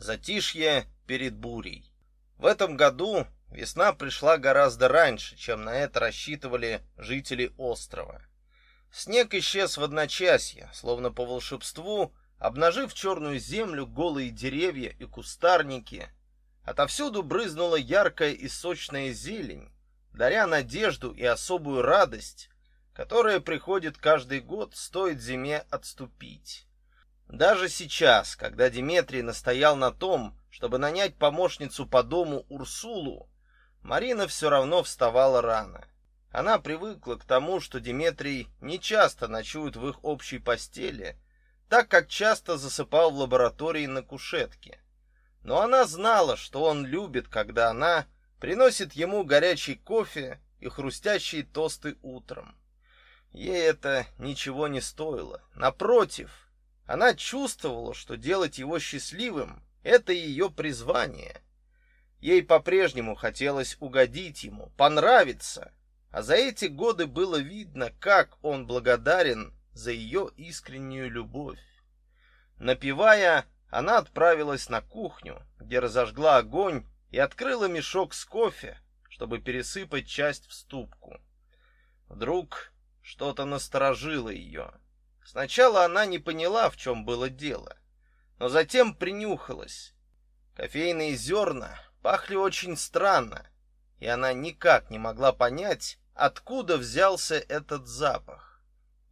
Затишье перед бурей. В этом году весна пришла гораздо раньше, чем на это рассчитывали жители острова. Снег исчез в одночасье, словно по волшебству, обнажив черную землю, голые деревья и кустарники. Отовсюду брызнула яркая и сочная зелень, даря надежду и особую радость, которая приходит каждый год, стоит зиме отступить. Даже сейчас, когда Дмитрий настоял на том, чтобы нанять помощницу по дому Урсулу, Марина все равно вставала рано. Она привыкла к тому, что Дмитрий не часто ночует в их общей постели, так как часто засыпал в лаборатории на кушетке. Но она знала, что он любит, когда она приносит ему горячий кофе и хрустящие тосты утром. Ей это ничего не стоило. Напротив, она чувствовала, что делать его счастливым это ее призвание. Ей по-прежнему хотелось угодить ему, понравиться, а за эти годы было видно, как он благодарен за ее искреннюю любовь. Напивая, она отправилась на кухню, где разожгла огонь и открыла мешок с кофе, чтобы пересыпать часть в ступку. Вдруг что-то насторожило ее. Сначала она не поняла, в чем было дело, но затем принюхалась. Кофейные зерна пахли очень странно, и она никак не могла понять, откуда взялся этот запах.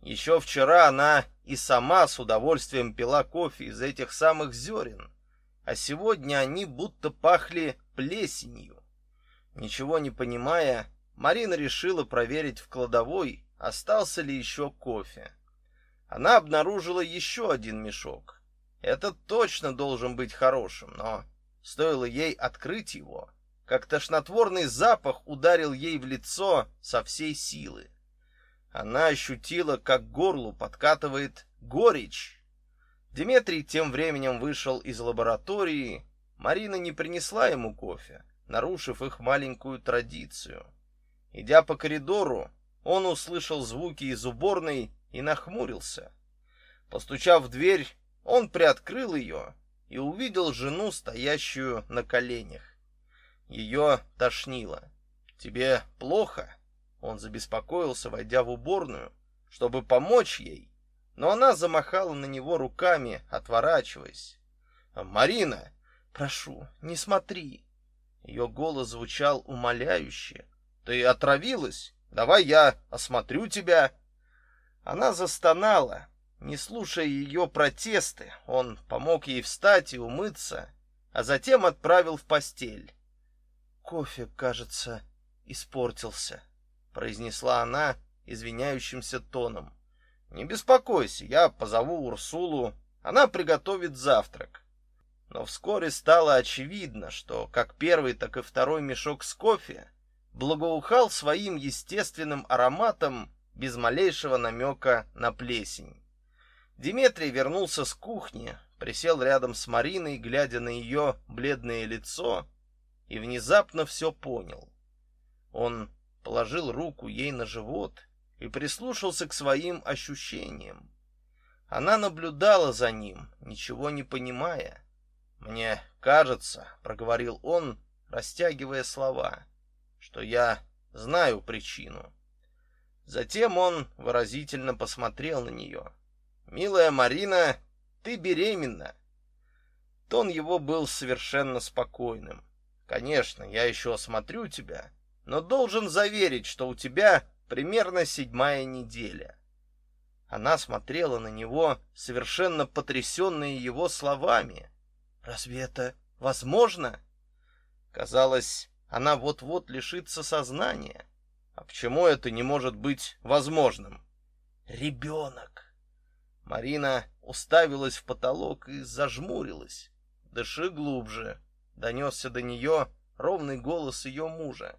Еще вчера она и сама с удовольствием пила кофе из этих самых зерен, а сегодня они будто пахли плесенью. Ничего не понимая, Марина решила проверить в кладовой, остался ли еще кофе она обнаружила еще один мешок. Этот точно должен быть хорошим, но стоило ей открыть его, как тошнотворный запах ударил ей в лицо со всей силы. Она ощутила, как горлу подкатывает горечь. Дмитрий тем временем вышел из лаборатории. Марина не принесла ему кофе, нарушив их маленькую традицию. Идя по коридору, он услышал звуки из уборной и нахмурился. Постучав в дверь, он приоткрыл ее и увидел жену, стоящую на коленях. Ее тошнило. "Тебе плохо?" Он забеспокоился, войдя в уборную, чтобы помочь ей, но она замахала на него руками, отворачиваясь. "Марина, прошу, не смотри." Ее голос звучал умоляюще. "Ты отравилась? Давай я осмотрю тебя." Она застонала. Не слушая ее протесты, он помог ей встать и умыться, а затем отправил в постель. Кофе, кажется, испортился, произнесла она извиняющимся тоном. Не беспокойся, я позову Урсулу, она приготовит завтрак. Но вскоре стало очевидно, что как первый, так и второй мешок с кофе благоухал своим естественным ароматом без малейшего намека на плесень. Дмитрий вернулся с кухни, присел рядом с Мариной, глядя на ее бледное лицо, и внезапно все понял. Он положил руку ей на живот и прислушался к своим ощущениям. Она наблюдала за ним, ничего не понимая. "Мне кажется", проговорил он, растягивая слова, "что я знаю причину". Затем он выразительно посмотрел на нее. "Милая Марина, ты беременна". Тон его был совершенно спокойным. "Конечно, я еще осмотрю тебя, но должен заверить, что у тебя примерно седьмая неделя". Она смотрела на него, совершенно потрясенная его словами. "Разве это возможно?" Казалось, она вот-вот лишится сознания. А почему это не может быть возможным? Ребенок. Марина уставилась в потолок и зажмурилась. Дыши глубже, донесся до нее ровный голос ее мужа.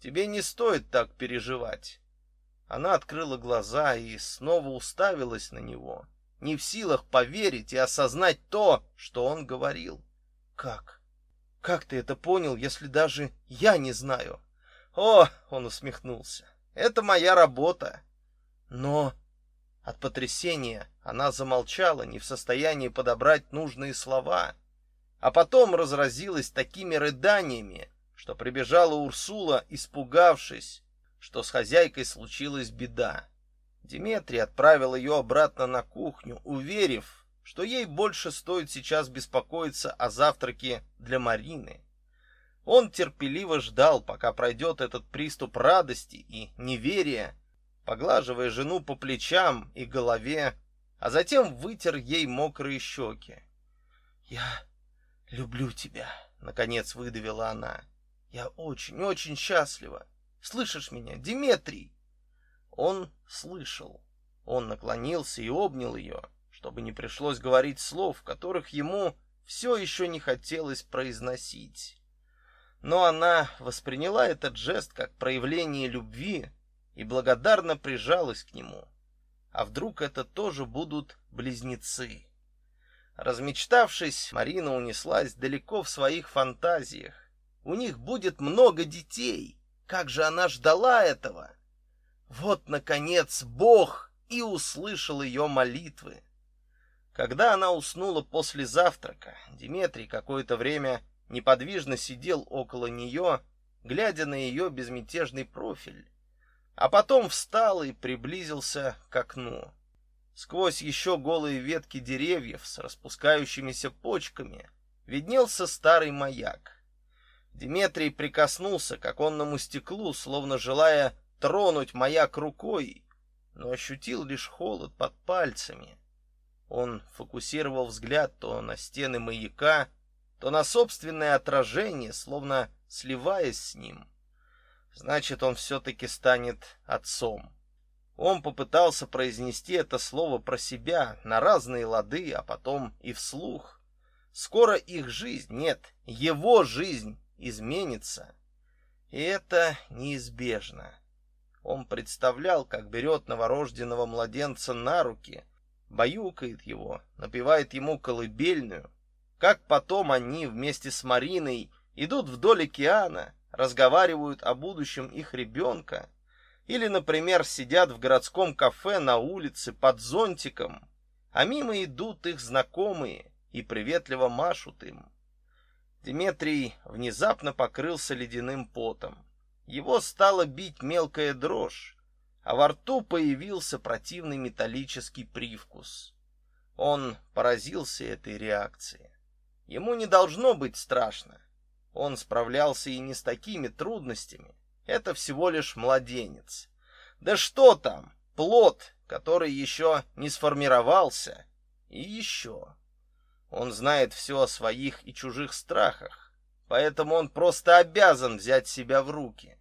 Тебе не стоит так переживать. Она открыла глаза и снова уставилась на него, не в силах поверить и осознать то, что он говорил. Как? Как ты это понял, если даже я не знаю? О, он усмехнулся. Это моя работа. Но от потрясения она замолчала, не в состоянии подобрать нужные слова. а потом разразилась такими рыданиями, что прибежала Урсула, испугавшись, что с хозяйкой случилась беда. Диметрий отправил ее обратно на кухню, уверив, что ей больше стоит сейчас беспокоиться о завтраке для Марины. Он терпеливо ждал, пока пройдет этот приступ радости и неверия, поглаживая жену по плечам и голове, а затем вытер ей мокрые щеки. «Я люблю тебя», — наконец выдавила она. «Я очень-очень счастлива. Слышишь меня, Диметрий?» Он слышал. Он наклонился и обнял ее, чтобы не пришлось говорить слов, которых ему все еще не хотелось произносить. Но она восприняла этот жест как проявление любви и благодарно прижалась к нему. А вдруг это тоже будут близнецы? Размечтавшись, Марина унеслась далеко в своих фантазиях. У них будет много детей. Как же она ждала этого! Вот, наконец, Бог и услышал ее молитвы. Когда она уснула после завтрака, Дмитрий какое-то время неподвижно сидел около нее, глядя на ее безмятежный профиль, а потом встал и приблизился к окну. Сквозь еще голые ветки деревьев с распускающимися почками виднелся старый маяк. Дмитрий прикоснулся к оконному стеклу, словно желая тронуть маяк рукой, но ощутил лишь холод под пальцами. Он фокусировал взгляд то на стены маяка, то на собственное отражение, словно сливаясь с ним. Значит, он все-таки станет отцом. Он попытался произнести это слово про себя на разные лады, а потом и вслух. Скоро их жизнь, нет, его жизнь изменится. И это неизбежно. Он представлял, как берет новорожденного младенца на руки, баюкает его, напевает ему колыбельную, как потом они вместе с Мариной идут вдоль океана, разговаривают о будущем их ребенка, или, например, сидят в городском кафе на улице под зонтиком, а мимо идут их знакомые и приветливо машут им. Дмитрий внезапно покрылся ледяным потом. Его стало бить мелкая дрожь, а во рту появился противный металлический привкус. Он поразился этой реакцией. Ему не должно быть страшно. Он справлялся и не с такими трудностями. Это всего лишь младенец. Да что там, плод, который еще не сформировался. И еще. Он знает все о своих и чужих страхах, поэтому он просто обязан взять себя в руки.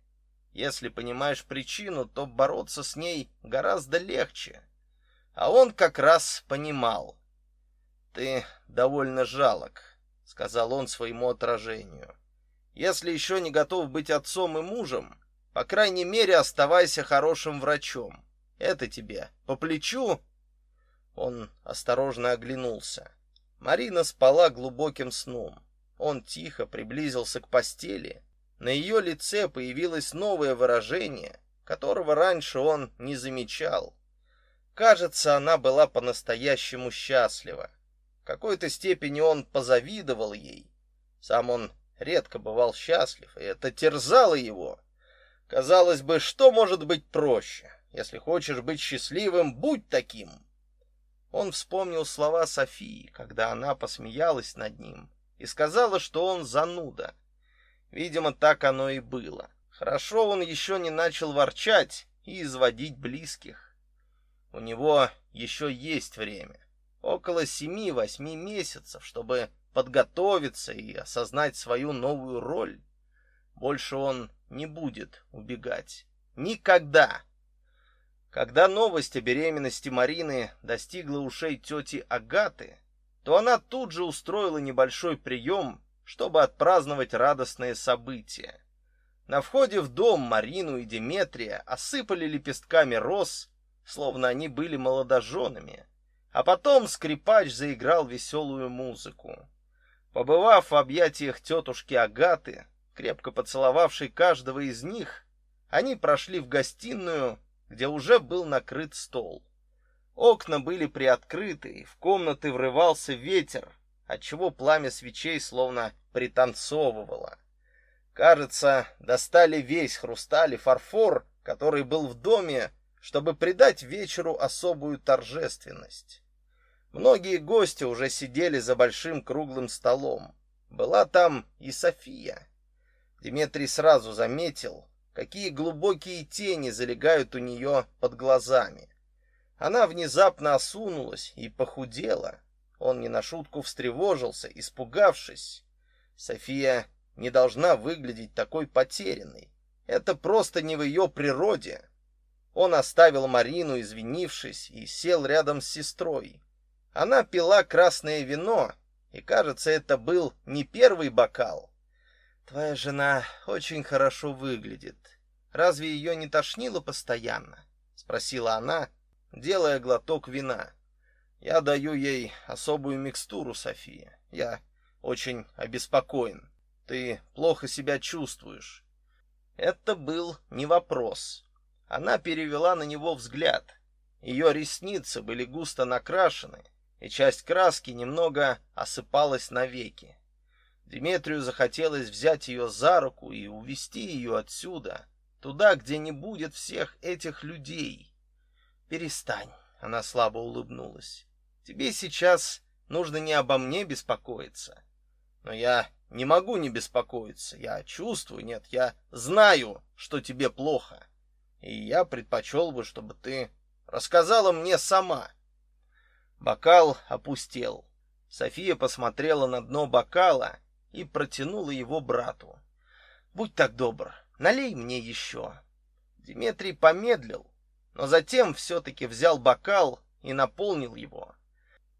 Если понимаешь причину, то бороться с ней гораздо легче. А он как раз понимал. Ты довольно жалок, сказал он своему отражению. Если еще не готов быть отцом и мужем, по крайней мере, оставайся хорошим врачом. Это тебе по плечу. Он осторожно оглянулся. Марина спала глубоким сном. Он тихо приблизился к постели. На ее лице появилось новое выражение, которого раньше он не замечал. Кажется, она была по-настоящему счастлива. Какой-то степени он позавидовал ей. Сам он редко бывал счастлив, и это терзало его. Казалось бы, что может быть проще? Если хочешь быть счастливым, будь таким. Он вспомнил слова Софии, когда она посмеялась над ним и сказала, что он зануда. Видимо, так оно и было. Хорошо он еще не начал ворчать и изводить близких. У него еще есть время около семи-восьми месяцев, чтобы подготовиться и осознать свою новую роль. Больше он не будет убегать. Никогда. Когда новость о беременности Марины достигла ушей тети Агаты, то она тут же устроила небольшой прием, чтобы отпраздновать радостное событие. На входе в дом Марину и Деметрия осыпали лепестками роз, словно они были молодоженами. А потом скрипач заиграл веселую музыку. Побывав в объятиях тетушки Агаты, крепко поцеловавшей каждого из них, они прошли в гостиную, где уже был накрыт стол. Окна были приоткрыты, и в комнаты врывался ветер, отчего пламя свечей словно пританцовывало. Кажется, достали весь хрусталь и фарфор, который был в доме, чтобы придать вечеру особую торжественность. Многие гости уже сидели за большим круглым столом. Была там и София. Дмитрий сразу заметил, какие глубокие тени залегают у нее под глазами. Она внезапно осунулась и похудела. Он не на шутку встревожился, испугавшись. София не должна выглядеть такой потерянной. Это просто не в ее природе. Он оставил Марину, извинившись, и сел рядом с сестрой. Она пила красное вино, и, кажется, это был не первый бокал. Твоя жена очень хорошо выглядит. Разве ее не тошнило постоянно? спросила она, делая глоток вина. Я даю ей особую микстуру, София. Я очень обеспокоен. Ты плохо себя чувствуешь. Это был не вопрос. Она перевела на него взгляд. Ее ресницы были густо накрашены, и часть краски немного осыпалась на веки. Дмитрию захотелось взять ее за руку и увести ее отсюда, туда, где не будет всех этих людей. Перестань, она слабо улыбнулась. Тебе сейчас нужно не обо мне беспокоиться. Но я не могу не беспокоиться. Я чувствую, нет, я знаю, что тебе плохо. И я предпочел бы, чтобы ты рассказала мне сама. Бокал опустел. София посмотрела на дно бокала и протянула его брату. Будь так добр, налей мне еще». Дмитрий помедлил, но затем все таки взял бокал и наполнил его.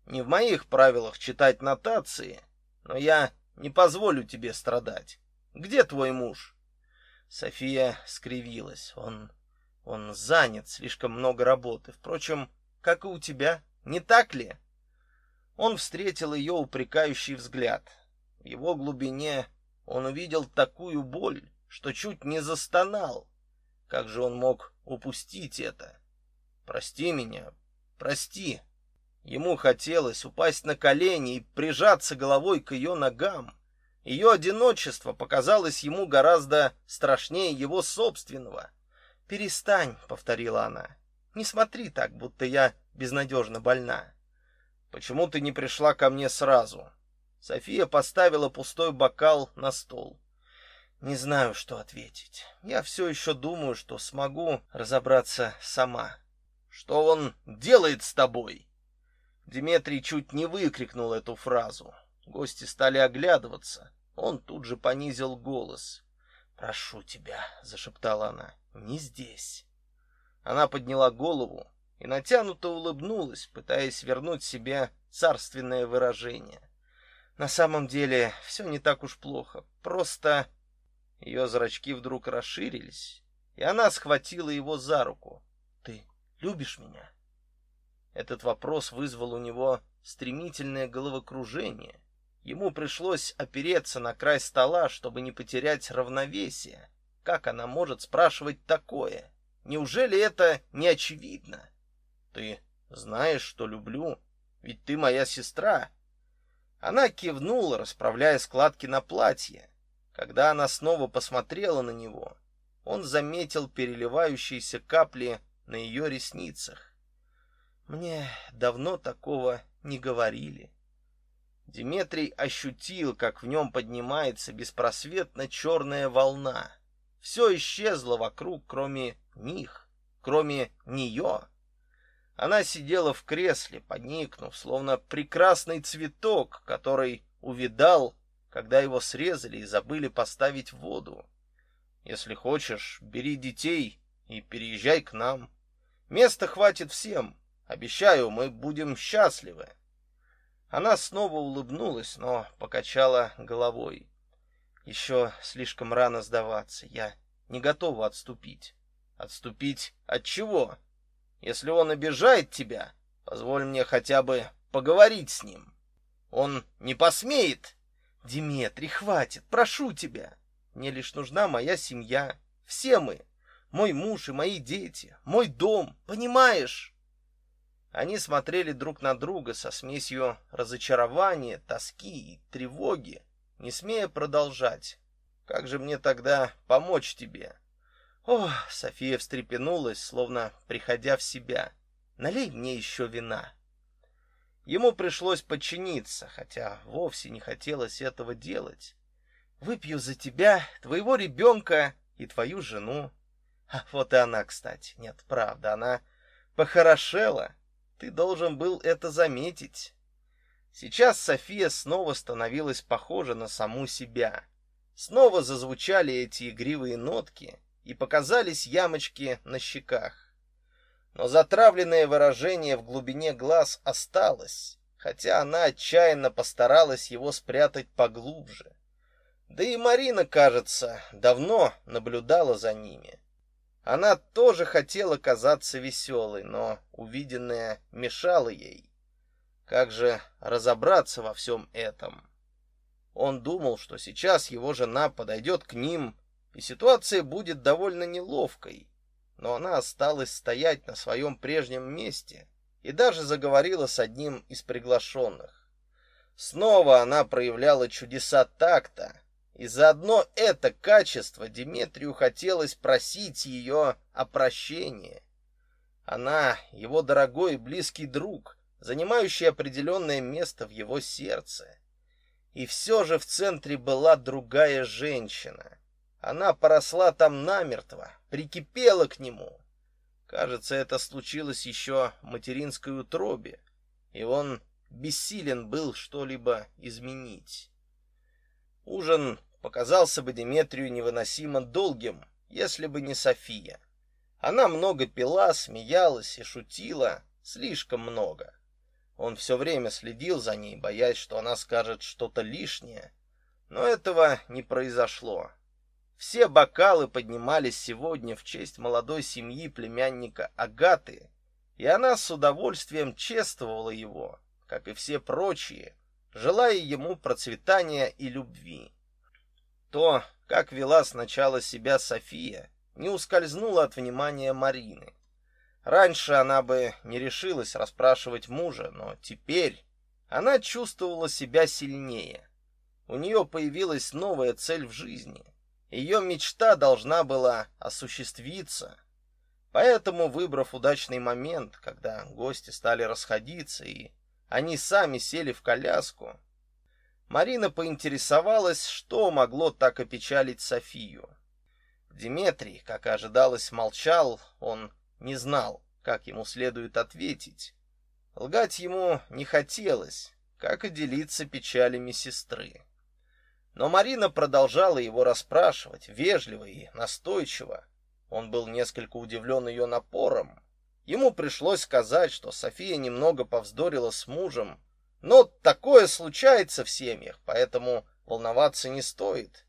Не в моих правилах читать нотации, но я не позволю тебе страдать. Где твой муж? София скривилась. Он он занят, слишком много работы. Впрочем, как и у тебя, не так ли? Он встретил ее упрекающий взгляд. В его глубине он увидел такую боль, что чуть не застонал. Как же он мог упустить это? Прости меня, прости. Ему хотелось упасть на колени и прижаться головой к ее ногам. Ее одиночество показалось ему гораздо страшнее его собственного. "Перестань", повторила она. "Не смотри так, будто я безнадежно больна. Почему ты не пришла ко мне сразу?" София поставила пустой бокал на стол. Не знаю, что ответить. Я все еще думаю, что смогу разобраться сама. Что он делает с тобой? Дмитрий чуть не выкрикнул эту фразу. Гости стали оглядываться. Он тут же понизил голос. "Прошу тебя", зашептала она. "Не здесь". Она подняла голову и натянуто улыбнулась, пытаясь вернуть себе царственное выражение. На самом деле, все не так уж плохо. Просто ее зрачки вдруг расширились, и она схватила его за руку. "Ты любишь меня?" Этот вопрос вызвал у него стремительное головокружение. Ему пришлось опереться на край стола, чтобы не потерять равновесие. Как она может спрашивать такое? Неужели это не очевидно? Ты знаешь, что люблю, ведь ты моя сестра. Она кивнула, расправляя складки на платье. Когда она снова посмотрела на него, он заметил переливающиеся капли на ее ресницах. Мне давно такого не говорили. Дмитрий ощутил, как в нем поднимается беспросветно черная волна. Все исчезло вокруг, кроме них, кроме нее. Она сидела в кресле, поникнув, словно прекрасный цветок, который увидал, когда его срезали и забыли поставить в воду. Если хочешь, бери детей и переезжай к нам. Места хватит всем. Обещаю, мы будем счастливы. Она снова улыбнулась, но покачала головой. Еще слишком рано сдаваться. Я не готова отступить. Отступить от чего? Если он обижает тебя, позволь мне хотя бы поговорить с ним. Он не посмеет. Диметрий, хватит, прошу тебя. Мне лишь нужна моя семья, все мы, мой муж и мои дети, мой дом, понимаешь? Они смотрели друг на друга со смесью разочарования, тоски и тревоги, не смея продолжать. Как же мне тогда помочь тебе? О, София встрепенулась, словно приходя в себя. Налей мне еще вина. Ему пришлось подчиниться, хотя вовсе не хотелось этого делать. Выпью за тебя, твоего ребенка и твою жену. А вот и она, кстати. Нет, правда, она похорошела. Ты должен был это заметить. Сейчас София снова становилась похожа на саму себя. Снова зазвучали эти игривые нотки и показались ямочки на щеках. Но затравленное выражение в глубине глаз осталось, хотя она отчаянно постаралась его спрятать поглубже. Да и Марина, кажется, давно наблюдала за ними. Она тоже хотела казаться веселой, но увиденное мешало ей. Как же разобраться во всем этом? Он думал, что сейчас его жена подойдет к ним, и ситуация будет довольно неловкой. Но она осталась стоять на своем прежнем месте и даже заговорила с одним из приглашенных. Снова она проявляла чудеса такта, и заодно это качество Диметрию хотелось просить ее о прощении. Она, его дорогой и близкий друг, занимающий определенное место в его сердце. И все же в центре была другая женщина. Она поросла там намертво, прикипела к нему. Кажется, это случилось еще в материнской утробе, и он бессилен был что-либо изменить. Ужин показался бы Деметрию невыносимо долгим, если бы не София. Она много пила, смеялась и шутила, слишком много. Он все время следил за ней, боясь, что она скажет что-то лишнее, но этого не произошло. Все бокалы поднимались сегодня в честь молодой семьи племянника Агаты, и она с удовольствием чествовала его, как и все прочие, желая ему процветания и любви. То, как вела сначала себя София, не ускользнуло от внимания Марины. Раньше она бы не решилась расспрашивать мужа, но теперь она чувствовала себя сильнее. У нее появилась новая цель в жизни. Ее мечта должна была осуществиться. Поэтому, выбрав удачный момент, когда гости стали расходиться и они сами сели в коляску, Марина поинтересовалась, что могло так опечалить Софию. Дмитрий, как и ожидалось, молчал, он не знал, как ему следует ответить. Лгать ему не хотелось, как и делиться печалями сестры. Но Марина продолжала его расспрашивать, вежливо и настойчиво. Он был несколько удивлен ее напором. Ему пришлось сказать, что София немного повздорила с мужем, но такое случается в семьях, поэтому волноваться не стоит.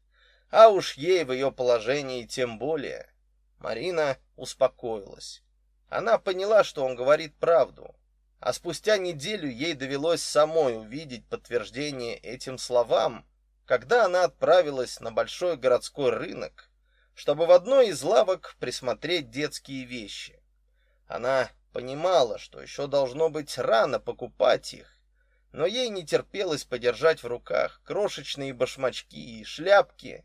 А уж ей в ее положении тем более. Марина успокоилась. Она поняла, что он говорит правду. А спустя неделю ей довелось самой увидеть подтверждение этим словам, когда она отправилась на большой городской рынок, чтобы в одной из лавок присмотреть детские вещи. Она понимала, что еще должно быть рано покупать их, но ей не терпелось подержать в руках крошечные башмачки и шляпки,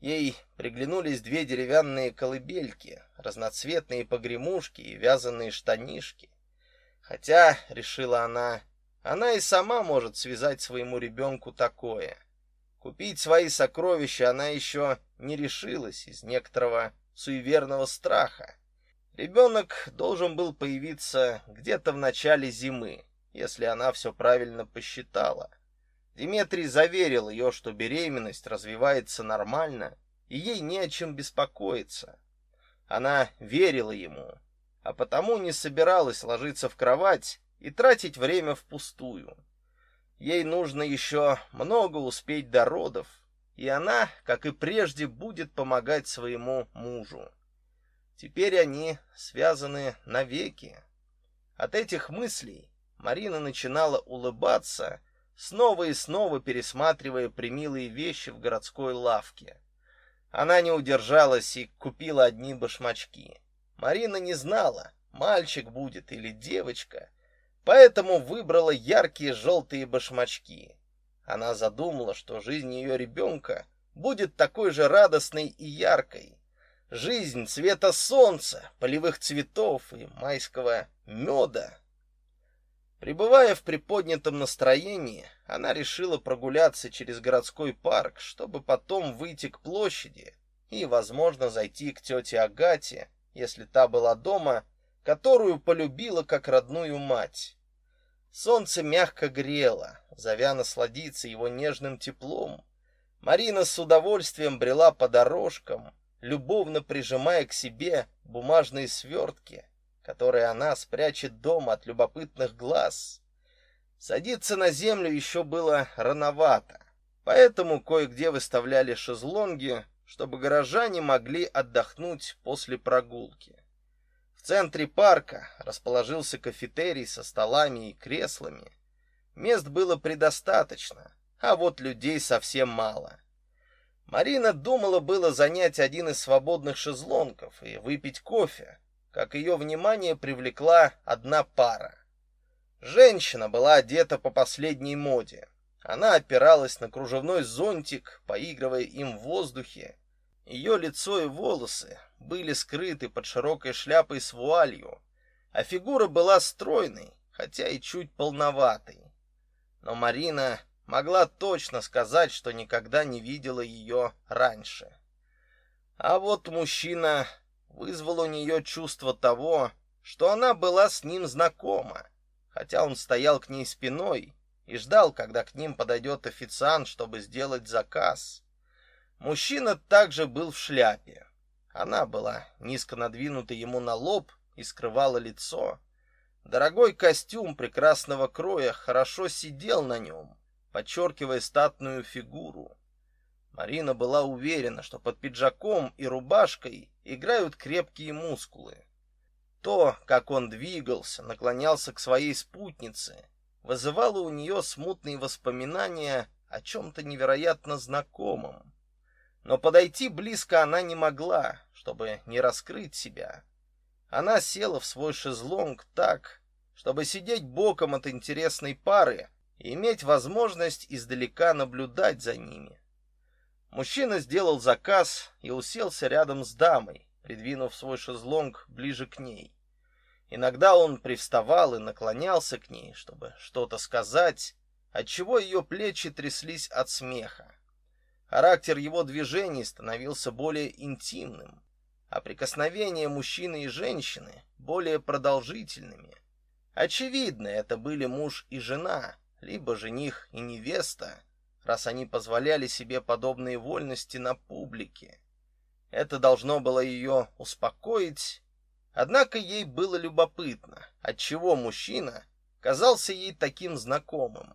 Ей приглянулись две деревянные колыбельки, разноцветные погремушки и вязаные штанишки. Хотя, решила она, она и сама может связать своему ребенку такое. Купить свои сокровища она еще не решилась из некоторого суеверного страха. Ребенок должен был появиться где-то в начале зимы, если она все правильно посчитала. Диметрий заверил ее, что беременность развивается нормально, и ей не о чем беспокоиться. Она верила ему, а потому не собиралась ложиться в кровать и тратить время впустую. Ей нужно еще много успеть до родов, и она, как и прежде, будет помогать своему мужу. Теперь они связаны навеки. От этих мыслей Марина начинала улыбаться снова и снова пересматривая примилые вещи в городской лавке. Она не удержалась и купила одни башмачки. Марина не знала, мальчик будет или девочка, поэтому выбрала яркие желтые башмачки. Она задумала, что жизнь ее ребенка будет такой же радостной и яркой. Жизнь цвета солнца, полевых цветов и майского меда. Пребывая в приподнятом настроении, она решила прогуляться через городской парк, чтобы потом выйти к площади и, возможно, зайти к тете Агате, если та была дома, которую полюбила как родную мать. Солнце мягко грело, зовя насладиться его нежным теплом. Марина с удовольствием брела по дорожкам, любовно прижимая к себе бумажные свертки, которые она спрячет дома от любопытных глаз. Садиться на землю еще было рановато, поэтому кое-где выставляли шезлонги, чтобы горожане могли отдохнуть после прогулки. В центре парка расположился кафетерий со столами и креслами. Мест было предостаточно, а вот людей совсем мало. Марина думала было занять один из свободных шезлонгов и выпить кофе, как ее внимание привлекла одна пара. Женщина была одета по последней моде. Она опиралась на кружевной зонтик, поигрывая им в воздухе. Ее лицо и волосы были скрыты под широкой шляпой с вуалью, а фигура была стройной, хотя и чуть полноватой. Но Марина могла точно сказать, что никогда не видела ее раньше. А вот мужчина вызвал у нее чувство того, что она была с ним знакома, хотя он стоял к ней спиной и ждал, когда к ним подойдет официант, чтобы сделать заказ. Мужчина также был в шляпе. Она была низко надвинута ему на лоб и скрывала лицо. Дорогой костюм прекрасного кроя хорошо сидел на нем, подчеркивая статную фигуру. Марина была уверена, что под пиджаком и рубашкой играют крепкие мускулы. То, как он двигался, наклонялся к своей спутнице, вызывало у нее смутные воспоминания о чем то невероятно знакомом но подойти близко она не могла, чтобы не раскрыть себя. Она села в свой шезлонг так, чтобы сидеть боком от интересной пары и иметь возможность издалека наблюдать за ними. Мужчина сделал заказ и уселся рядом с дамой, придвинув свой шезлонг ближе к ней. Иногда он привставал и наклонялся к ней, чтобы что-то сказать, отчего ее плечи тряслись от смеха. Характер его движений становился более интимным, а прикосновения мужчины и женщины более продолжительными. Очевидно, это были муж и жена, либо жених и невеста, раз они позволяли себе подобные вольности на публике. Это должно было ее успокоить, однако ей было любопытно, отчего мужчина казался ей таким знакомым.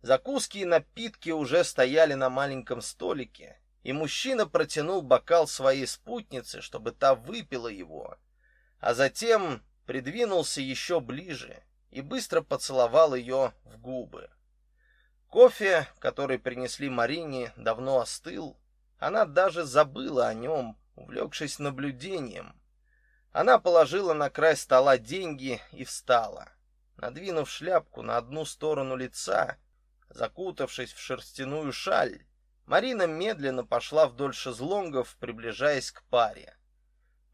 Закуски и напитки уже стояли на маленьком столике, и мужчина протянул бокал своей спутнице, чтобы та выпила его, а затем придвинулся еще ближе и быстро поцеловал ее в губы. Кофе, который принесли Марине, давно остыл. Она даже забыла о нем, увлекшись наблюдением. Она положила на край стола деньги и встала. Надвинув шляпку на одну сторону лица, Закутавшись в шерстяную шаль, Марина медленно пошла вдоль шезлонгов, приближаясь к паре.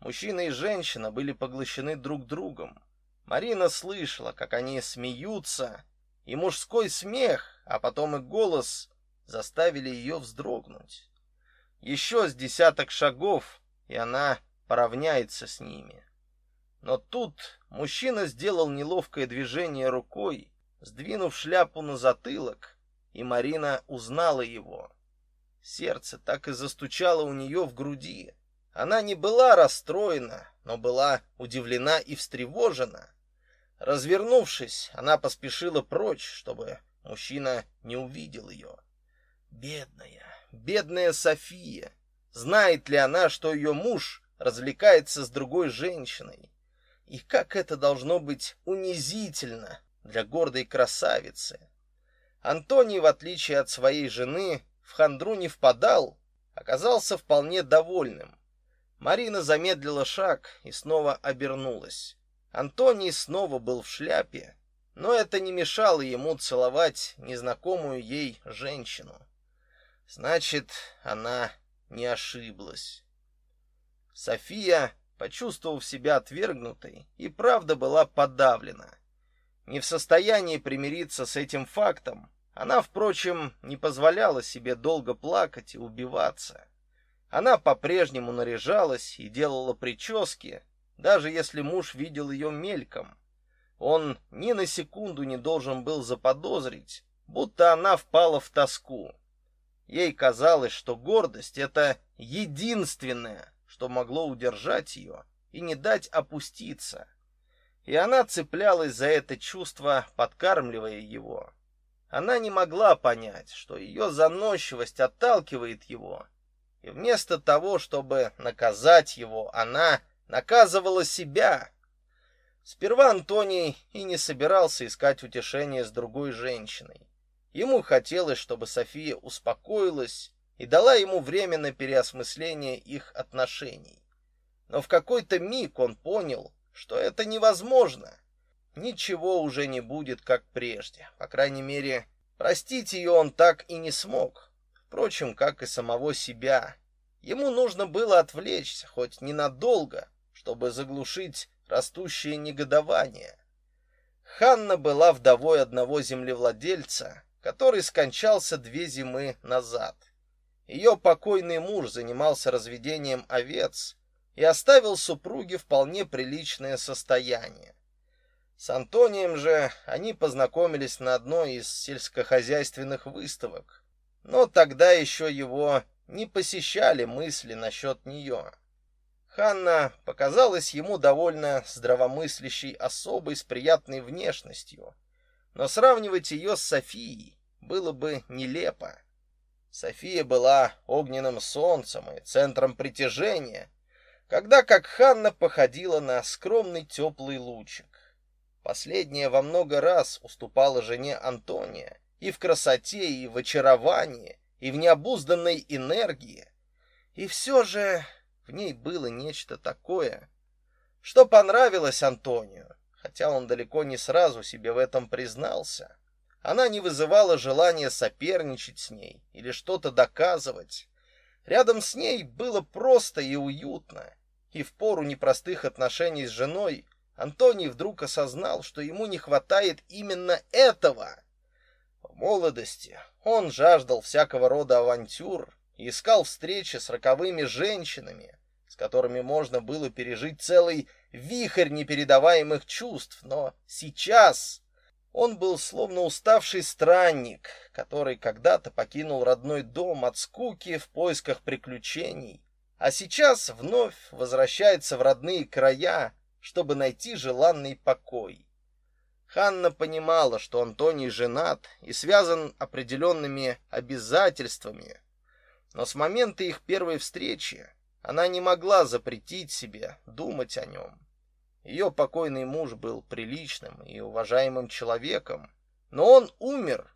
Мужчина и женщина были поглощены друг другом. Марина слышала, как они смеются, и мужской смех, а потом и голос заставили ее вздрогнуть. Еще с десяток шагов, и она поравняется с ними. Но тут мужчина сделал неловкое движение рукой, сдвинув шляпу на затылок, и Марина узнала его. Сердце так и застучало у нее в груди. Она не была расстроена, но была удивлена и встревожена. Развернувшись, она поспешила прочь, чтобы мужчина не увидел ее. Бедная, бедная София. Знает ли она, что ее муж развлекается с другой женщиной? И как это должно быть унизительно для гордой красавицы. Антоний, в отличие от своей жены, в хандру не впадал, оказался вполне довольным. Марина замедлила шаг и снова обернулась. Антоний снова был в шляпе, но это не мешало ему целовать незнакомую ей женщину. Значит, она не ошиблась. София, почувствовав себя отвергнутой, и правда была подавлена. Не в состоянии примириться с этим фактом, она, впрочем, не позволяла себе долго плакать и убиваться. Она по-прежнему наряжалась и делала прически, даже если муж видел ее мельком. Он ни на секунду не должен был заподозрить, будто она впала в тоску. Ей казалось, что гордость это единственное, что могло удержать ее и не дать опуститься. И она цеплялась за это чувство, подкармливая его. Она не могла понять, что ее заносчивость отталкивает его, и вместо того, чтобы наказать его, она наказывала себя. Сперва Антоний и не собирался искать утешения с другой женщиной. Ему хотелось, чтобы София успокоилась и дала ему время на переосмысление их отношений. Но в какой-то миг он понял, что это невозможно ничего уже не будет как прежде. По крайней мере, простить ее он так и не смог. Впрочем, как и самого себя. Ему нужно было отвлечься хоть ненадолго, чтобы заглушить растущее негодование. Ханна была вдовой одного землевладельца, который скончался две зимы назад. Ее покойный муж занимался разведением овец и оставил супруге вполне приличное состояние. С Антонием же они познакомились на одной из сельскохозяйственных выставок. Но тогда еще его не посещали мысли насчет нее. Ханна показалась ему довольно здравомыслящей особой с приятной внешностью, но сравнивать ее с Софией было бы нелепо. София была огненным солнцем и центром притяжения, когда как Ханна походила на скромный теплый лучик. Последняя во много раз уступала жене Антония и в красоте, и в очаровании, и в необузданной энергии. И все же в ней было нечто такое, что понравилось Антонию, хотя он далеко не сразу себе в этом признался. Она не вызывала желания соперничать с ней или что-то доказывать. Рядом с ней было просто и уютно, и в пору непростых отношений с женой Антоний вдруг осознал, что ему не хватает именно этого. В молодости он жаждал всякого рода авантюр и искал встречи с роковыми женщинами, с которыми можно было пережить целый вихрь непередаваемых чувств, но сейчас он был словно уставший странник, который когда-то покинул родной дом от скуки в поисках приключений, а сейчас вновь возвращается в родные края, чтобы найти желанный покой. Ханна понимала, что Антоний женат и связан определенными обязательствами, но с момента их первой встречи она не могла запретить себе думать о нем. Ее покойный муж был приличным и уважаемым человеком, но он умер.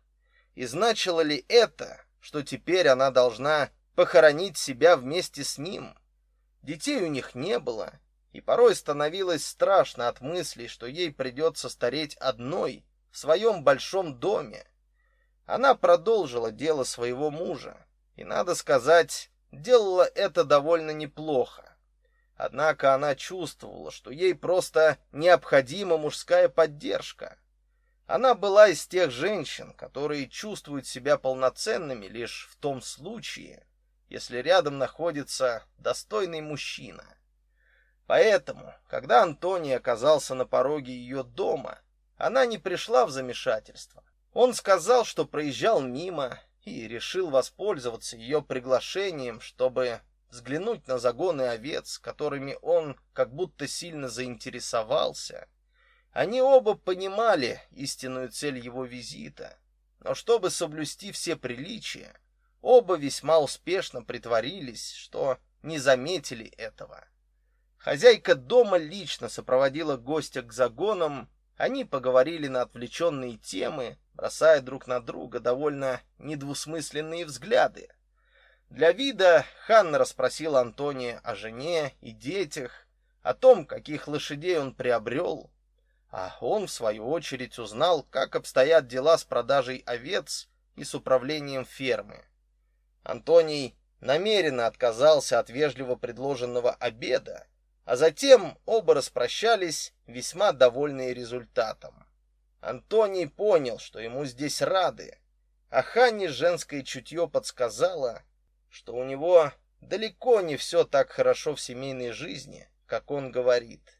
И значило ли это, что теперь она должна похоронить себя вместе с ним? Детей у них не было, и порой становилось страшно от мысли, что ей придется стареть одной в своем большом доме. Она продолжила дело своего мужа, и надо сказать, делала это довольно неплохо. Однако она чувствовала, что ей просто необходима мужская поддержка. Она была из тех женщин, которые чувствуют себя полноценными лишь в том случае, если рядом находится достойный мужчина. Поэтому, когда Антоний оказался на пороге ее дома, она не пришла в замешательство. Он сказал, что проезжал мимо и решил воспользоваться ее приглашением, чтобы взглянуть на загоны овец, которыми он как будто сильно заинтересовался. Они оба понимали истинную цель его визита, но чтобы соблюсти все приличия, оба весьма успешно притворились, что не заметили этого. Хозяйка дома лично сопроводила гостя к загонам, они поговорили на отвлеченные темы, бросая друг на друга довольно недвусмысленные взгляды. Для вида Ханна расспросила Антония о жене и детях, о том, каких лошадей он приобрел, а он в свою очередь узнал, как обстоят дела с продажей овец и с управлением фермы. Антоний намеренно отказался от вежливо предложенного обеда, а затем оба распрощались, весьма довольные результатом. Антоний понял, что ему здесь рады, а Ханне женское чутье подсказало, что у него далеко не все так хорошо в семейной жизни, как он говорит.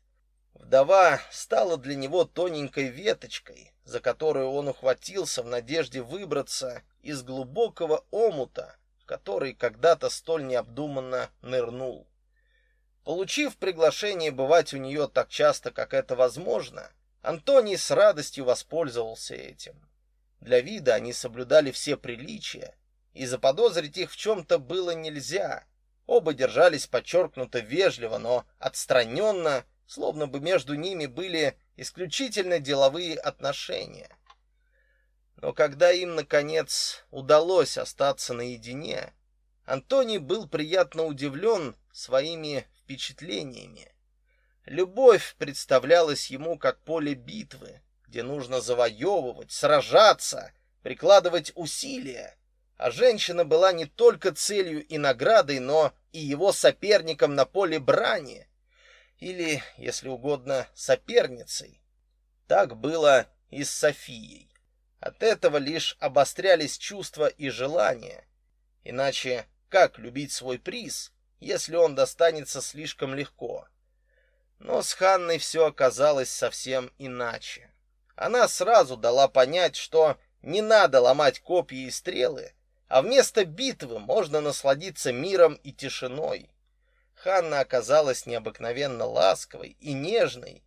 Вдова стала для него тоненькой веточкой, за которую он ухватился в надежде выбраться из глубокого омута, в который когда-то столь необдуманно нырнул. Получив приглашение бывать у нее так часто, как это возможно, Антоний с радостью воспользовался этим. Для вида они соблюдали все приличия, и заподозрить их в чем то было нельзя. Оба держались подчеркнуто вежливо, но отстраненно, словно бы между ними были исключительно деловые отношения. Но когда им наконец удалось остаться наедине, Антоний был приятно удивлен своими впечатлениями. Любовь представлялась ему как поле битвы, где нужно завоевывать, сражаться, прикладывать усилия. А женщина была не только целью и наградой, но и его соперником на поле брани, или, если угодно, соперницей. Так было и с Софией. От этого лишь обострялись чувства и желания. Иначе как любить свой приз, если он достанется слишком легко? Но с Ханной все оказалось совсем иначе. Она сразу дала понять, что не надо ломать копья и стрелы, а вместо битвы можно насладиться миром и тишиной. Ханна оказалась необыкновенно ласковой и нежной.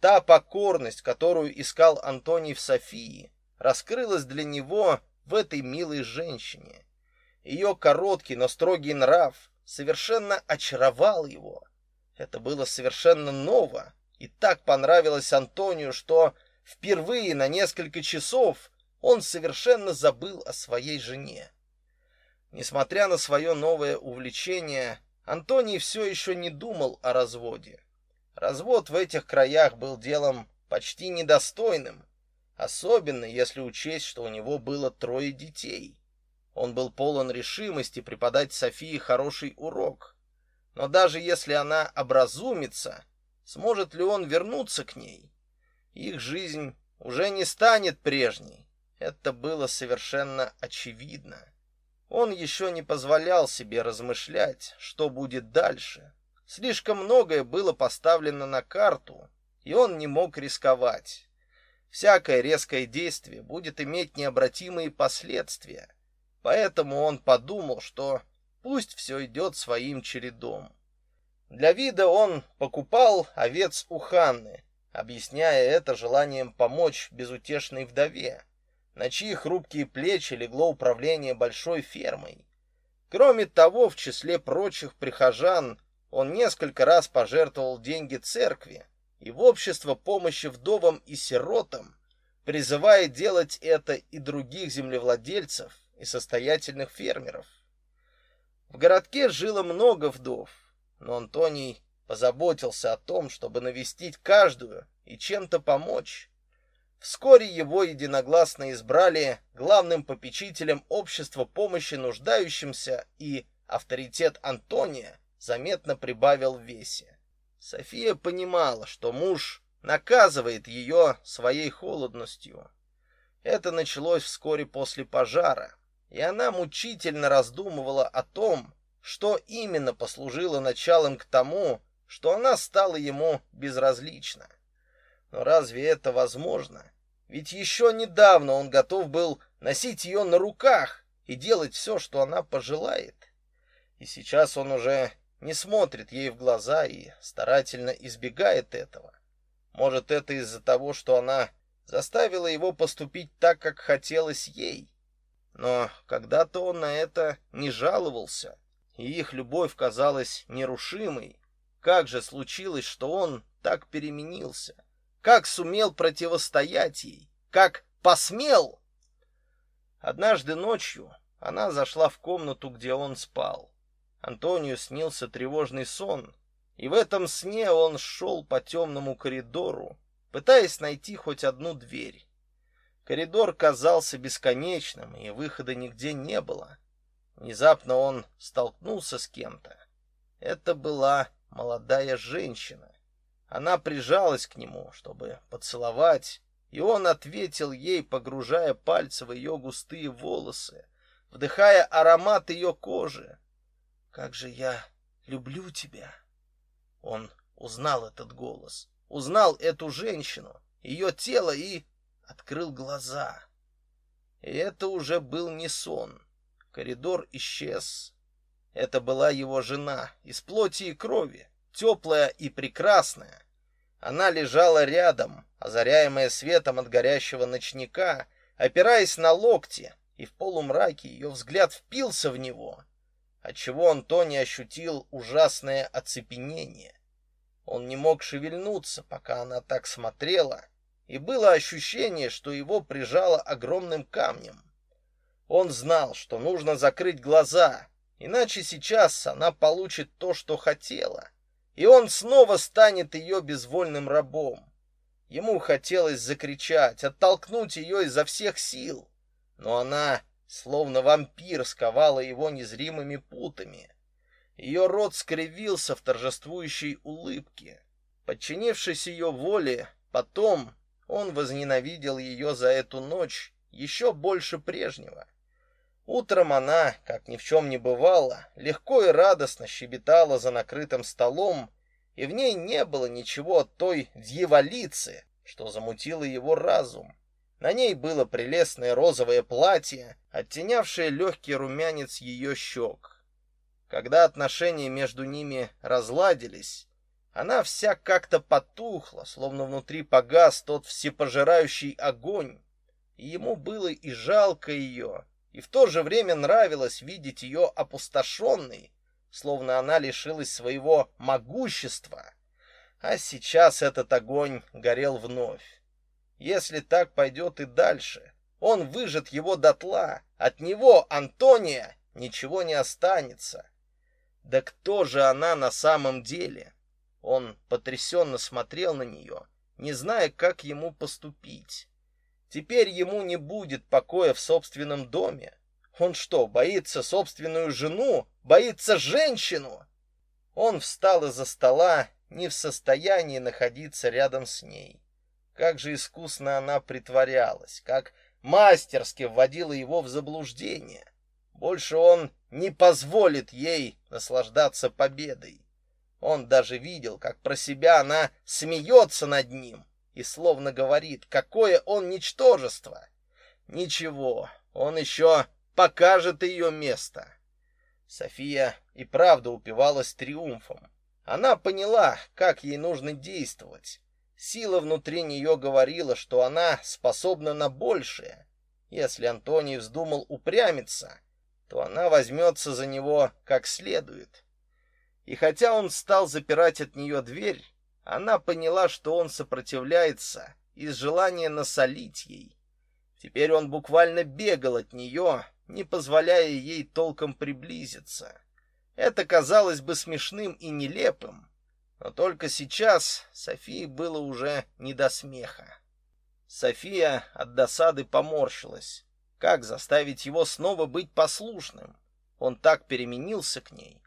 Та покорность, которую искал Антоний в Софии, раскрылась для него в этой милой женщине. Ее короткий, но строгий нрав совершенно очаровал его. Это было совершенно ново и так понравилось Антонию, что впервые на несколько часов он совершенно забыл о своей жене. Несмотря на свое новое увлечение, Антоний все еще не думал о разводе. Развод в этих краях был делом почти недостойным, особенно если учесть, что у него было трое детей. Он был полон решимости преподать Софии хороший урок. Но даже если она образумится, сможет ли он вернуться к ней? Их жизнь уже не станет прежней. Это было совершенно очевидно. Он еще не позволял себе размышлять, что будет дальше. Слишком многое было поставлено на карту, и он не мог рисковать. Всякое резкое действие будет иметь необратимые последствия. Поэтому он подумал, что пусть все идет своим чередом. Для вида он покупал овец у Ханны, объясняя это желанием помочь безутешной вдове на чьи хрупкие плечи легло управление большой фермой. Кроме того, в числе прочих прихожан, он несколько раз пожертвовал деньги церкви и в общество помощи вдовам и сиротам, призывая делать это и других землевладельцев и состоятельных фермеров. В городке жило много вдов, но Антоний позаботился о том, чтобы навестить каждую и чем-то помочь. Вскоре его единогласно избрали главным попечителем общества помощи нуждающимся, и авторитет Антония заметно прибавил в весе. София понимала, что муж наказывает ее своей холодностью. Это началось вскоре после пожара, и она мучительно раздумывала о том, что именно послужило началом к тому, что она стала ему безразлична. Но разве это возможно? Ведь еще недавно он готов был носить ее на руках и делать все, что она пожелает. И сейчас он уже не смотрит ей в глаза и старательно избегает этого. Может, это из-за того, что она заставила его поступить так, как хотелось ей. Но когда-то он на это не жаловался, и их любовь казалась нерушимой. Как же случилось, что он так переменился? Как сумел противостоять ей? Как посмел? Однажды ночью она зашла в комнату, где он спал. Антонию снился тревожный сон, И в этом сне он шел по темному коридору, пытаясь найти хоть одну дверь. Коридор казался бесконечным, и выхода нигде не было. Внезапно он столкнулся с кем-то. Это была молодая женщина. Она прижалась к нему, чтобы поцеловать, и он ответил ей, погружая пальцы в ее густые волосы, вдыхая аромат ее кожи. Как же я люблю тебя. Он узнал этот голос, узнал эту женщину, ее тело и открыл глаза. И это уже был не сон. Коридор исчез. Это была его жена, из плоти и крови, теплая и прекрасная. Она лежала рядом, озаряемая светом от горящего ночника, опираясь на локти, и в полумраке ее взгляд впился в него, отчего Антоний ощутил ужасное оцепенение. Он не мог шевельнуться, пока она так смотрела, и было ощущение, что его прижало огромным камнем. Он знал, что нужно закрыть глаза, иначе сейчас она получит то, что хотела, и он снова станет ее безвольным рабом. Ему хотелось закричать, оттолкнуть ее изо всех сил, но она, словно вампир, сковала его незримыми путами. Ее рот скривился в торжествующей улыбке. Подчинившись ее воле, потом он возненавидел ее за эту ночь еще больше прежнего. Утром она, как ни в чем не бывало, легко и радостно щебетала за накрытым столом, и в ней не было ничего от той дьяволицы, что замутило его разум. На ней было прелестное розовое платье, оттенявшее легкий румянец ее щек. Когда отношения между ними разладились, она вся как-то потухла, словно внутри погас тот всепожирающий огонь. И ему было и жалко ее, и в то же время нравилось видеть ее опустошенной, словно она лишилась своего могущества. А сейчас этот огонь горел вновь. Если так пойдет и дальше, он выжжет его дотла. От него, Антония, ничего не останется. Да кто же она на самом деле? Он потрясенно смотрел на нее, не зная, как ему поступить. Теперь ему не будет покоя в собственном доме. Он что, боится собственную жену? Боится женщину? Он встал из-за стола, не в состоянии находиться рядом с ней. Как же искусно она притворялась, как мастерски вводила его в заблуждение. Больше он не позволит ей наслаждаться победой. Он даже видел, как про себя она смеется над ним и словно говорит, какое он ничтожество. Ничего, он еще покажет ее место. София и правда упивалась триумфом. Она поняла, как ей нужно действовать. Сила внутри нее говорила, что она способна на большее. Если Антоний вздумал упрямиться, то она возьмется за него как следует. И хотя он стал запирать от нее дверь, она поняла, что он сопротивляется из желания насолить ей. Теперь он буквально бегал от нее, не позволяя ей толком приблизиться. Это казалось бы смешным и нелепым, но только сейчас Софии было уже не до смеха. София от досады поморщилась. Как заставить его снова быть послушным? Он так переменился к ней.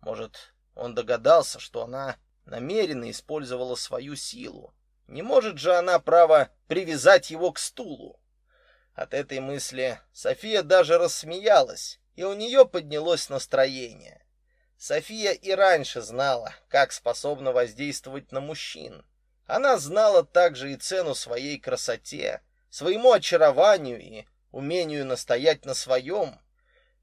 Может, он догадался, что она намеренно использовала свою силу. Не может же она право привязать его к стулу. От этой мысли София даже рассмеялась, и у нее поднялось настроение. София и раньше знала, как способна воздействовать на мужчин. Она знала также и цену своей красоте, своему очарованию и умению настоять на своем.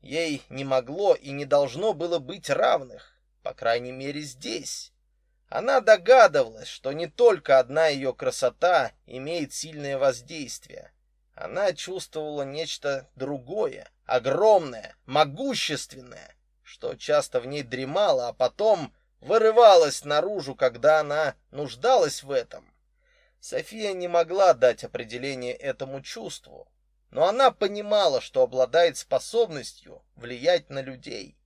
Ей не могло и не должно было быть равных по крайней мере здесь. Она догадывалась, что не только одна ее красота имеет сильное воздействие. Она чувствовала нечто другое, огромное, могущественное, что часто в ней дремало, а потом вырывалось наружу, когда она нуждалась в этом. София не могла дать определение этому чувству, но она понимала, что обладает способностью влиять на людей.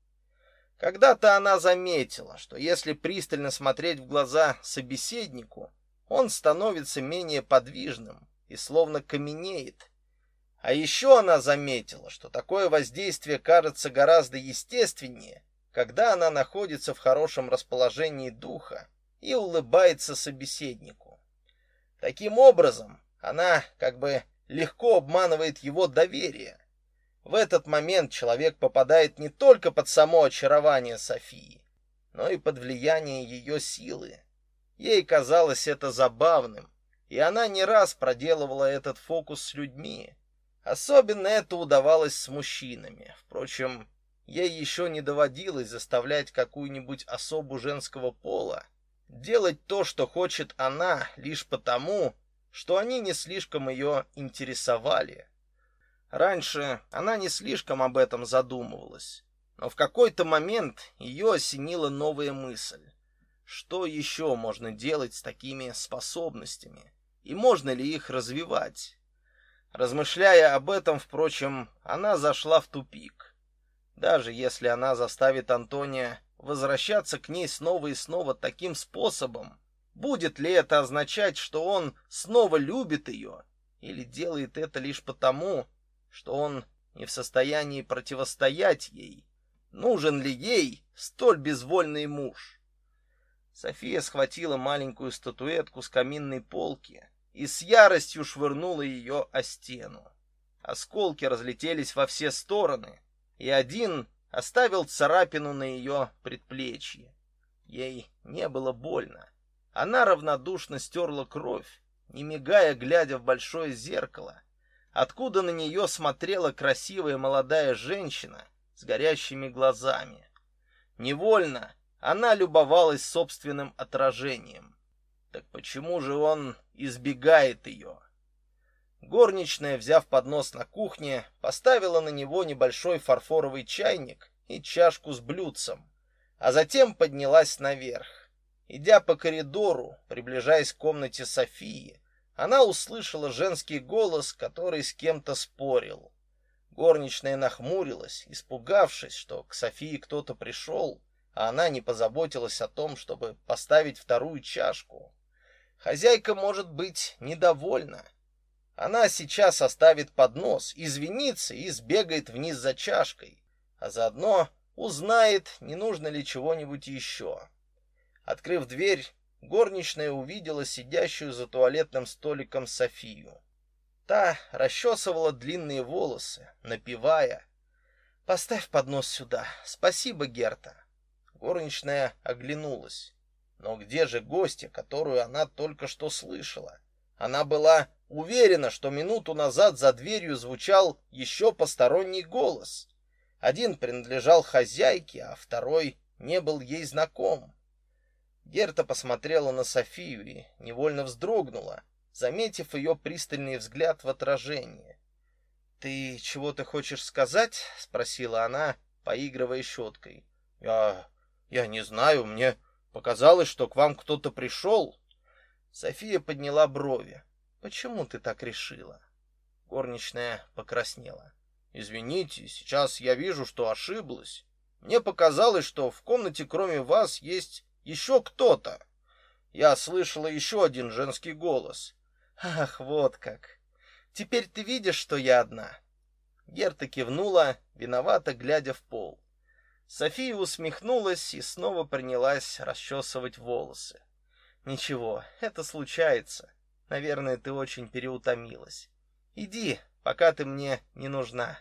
Когда-то она заметила, что если пристально смотреть в глаза собеседнику, он становится менее подвижным и словно каменеет. А еще она заметила, что такое воздействие кажется гораздо естественнее, когда она находится в хорошем расположении духа и улыбается собеседнику. Таким образом, она как бы легко обманывает его доверие. В этот момент человек попадает не только под само очарование Софии, но и под влияние ее силы. Ей казалось это забавным, и она не раз проделывала этот фокус с людьми. Особенно это удавалось с мужчинами. Впрочем, ей еще не доводилось заставлять какую-нибудь особу женского пола делать то, что хочет она, лишь потому, что они не слишком ее интересовали. Раньше она не слишком об этом задумывалась, но в какой-то момент ее осенила новая мысль. Что еще можно делать с такими способностями? И можно ли их развивать? Размышляя об этом, впрочем, она зашла в тупик. Даже если она заставит Антония возвращаться к ней снова и снова таким способом, Будет ли это означать, что он снова любит ее, или делает это лишь потому, что он не в состоянии противостоять ей? Нужен ли ей столь безвольный муж? София схватила маленькую статуэтку с каминной полки и с яростью швырнула ее о стену. Осколки разлетелись во все стороны, и один оставил царапину на ее предплечье. Ей не было больно. Она равнодушно стерла кровь, не мигая, глядя в большое зеркало, откуда на нее смотрела красивая молодая женщина с горящими глазами. Невольно она любовалась собственным отражением. Так почему же он избегает ее? Горничная, взяв поднос на кухне, поставила на него небольшой фарфоровый чайник и чашку с блюдцем, а затем поднялась наверх. Идя по коридору, приближаясь к комнате Софии, она услышала женский голос, который с кем-то спорил. Горничная нахмурилась, испугавшись, что к Софии кто-то пришел, а она не позаботилась о том, чтобы поставить вторую чашку. Хозяйка может быть недовольна. Она сейчас оставит поднос, извинится и сбегает вниз за чашкой, а заодно узнает, не нужно ли чего-нибудь еще. Открыв дверь, горничная увидела сидящую за туалетным столиком Софию. Та расчесывала длинные волосы, напевая: "Поставь поднос сюда. Спасибо, Герта". Горничная оглянулась. Но где же гостья, которую она только что слышала? Она была уверена, что минуту назад за дверью звучал еще посторонний голос. Один принадлежал хозяйке, а второй не был ей знаком. Герта посмотрела на Софию и невольно вздрогнула, заметив ее пристальный взгляд в отражении. "Ты чего-то хочешь сказать?" спросила она, поигрывая щеткой. "Я я не знаю, мне показалось, что к вам кто-то пришел». София подняла брови. "Почему ты так решила?" Горничная покраснела. "Извините, сейчас я вижу, что ошиблась. Мне показалось, что в комнате кроме вас есть еще кто-то. Я слышала еще один женский голос. Ах, вот как. Теперь ты видишь, что я одна. Герта кивнула, виновато глядя в пол. София усмехнулась и снова принялась расчесывать волосы. Ничего, это случается. Наверное, ты очень переутомилась. Иди, пока ты мне не нужна.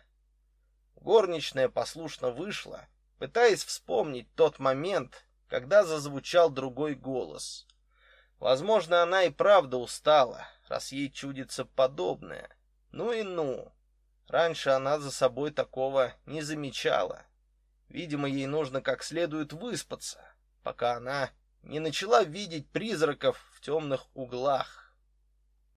Горничная послушно вышла, пытаясь вспомнить тот момент, когда зазвучал другой голос. Возможно, она и правда устала, раз ей чудится подобное. Ну и ну. Раньше она за собой такого не замечала. Видимо, ей нужно как следует выспаться, пока она не начала видеть призраков в темных углах.